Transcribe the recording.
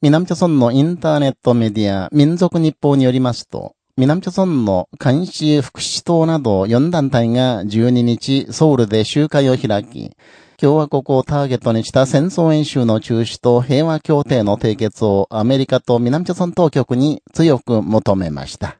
南朝村のインターネットメディア民族日報によりますと、南朝村の監視福祉党など4団体が12日ソウルで集会を開き、共和国をターゲットにした戦争演習の中止と平和協定の締結をアメリカと南朝村当局に強く求めました。